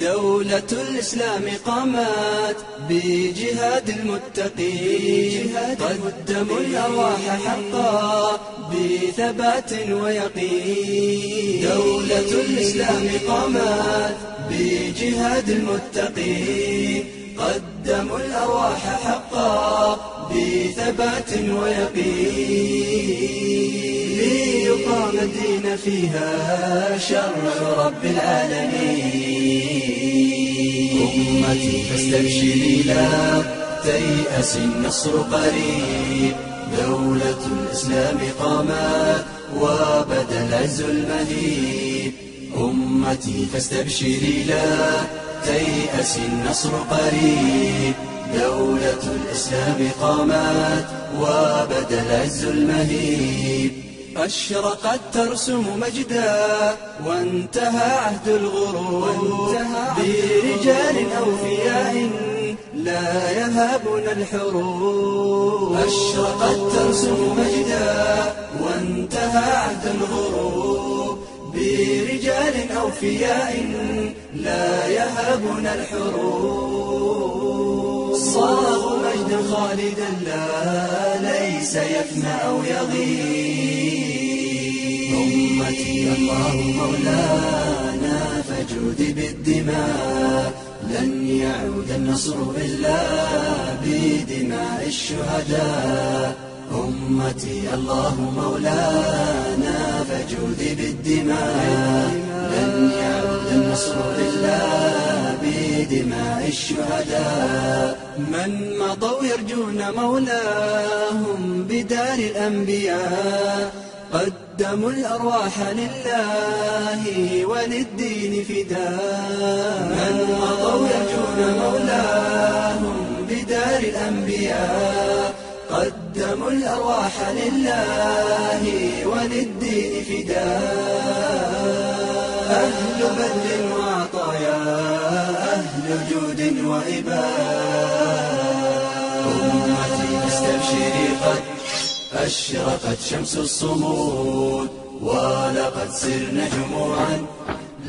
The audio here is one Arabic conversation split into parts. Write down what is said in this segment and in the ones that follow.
دولة الإسلام قامت بجهاد المتقين. قدموا الأرواح حقا بثبات ويقين. دولة الإسلام قامت بجهاد المتقين. قدموا الأرواح حقا بثبات ويقين. ليقام الدين فيها شرع رب العالمين. أمتي فاستبشري لا تيأس النصر قريب. دولة الإسلام قامت وبدأ العز المهيب. أمتي فاستبشري لا تيأس النصر قريب. دولة الإسلام قامت وبدأ العز المهيب. أشرقت ترسم مجدا وانتهى عهد الغرور برجال أوفياء لا يهابون الحروب. أشرقت ترسم مجدا وانتهى عهد الغرور برجال أوفياء لا يهابون الحروب. صاغوا مجدا خالدا لا ليس يفنى أو يغيب. أمتي الله مولانا فجود بالدماء لن يعود النصر إلا بدماء الشهداء. أمتي الله مولانا فجود بالدماء لن يعود النصر إلا بدماء الشهداء. من مضوا يرجون مولاهم بدار الأنبياء قدموا الأرواح لله وللدين فداء. من مضوا يرجون مولاهم بدار الأنبياء. قدموا الأرواح لله وللدين فداء. أهل بذل وعطايا أهل جود وإباء. أمتي فاستبشري قد أشرقت شمس الصمود ولقد سرنا جموعا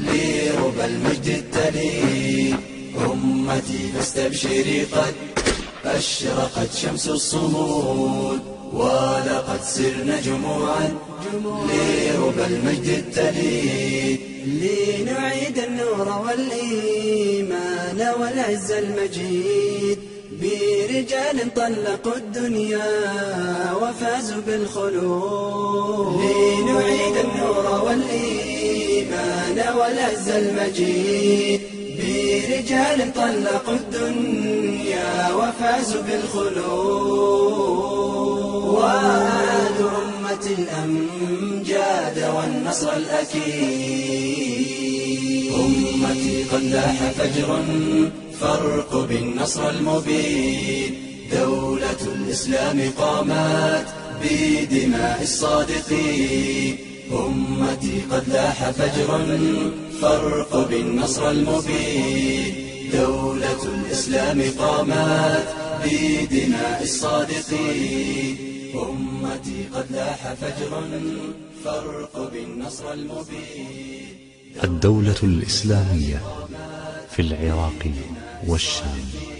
لربى المجد التلي أمتي فاستبشري قد أشرقت شمس الصمود ولقد سرنا جموعا لربى المجد التلي لنعيد النور والإيمان والعز المجيد. برجال طلقوا الدنيا وفازوا بالخلود. لنعيد النور والإيمان والعز المجيد. برجال طلقوا الدنيا وفازوا بالخلود. وآل أمة الأمجاد والنصر الأكيد. أمتي قد لاح فجر فارقب النصر المبين. دولة الإسلام قامت بدماء الصادقين. أمتي قد لاح فجر فارقب النصر المبين. دولة الإسلام قامت بدماء الصادقين. أمتي قد لاح فجر فارقب النصر المبين. الدولة الإسلامية في العراق. 我想你。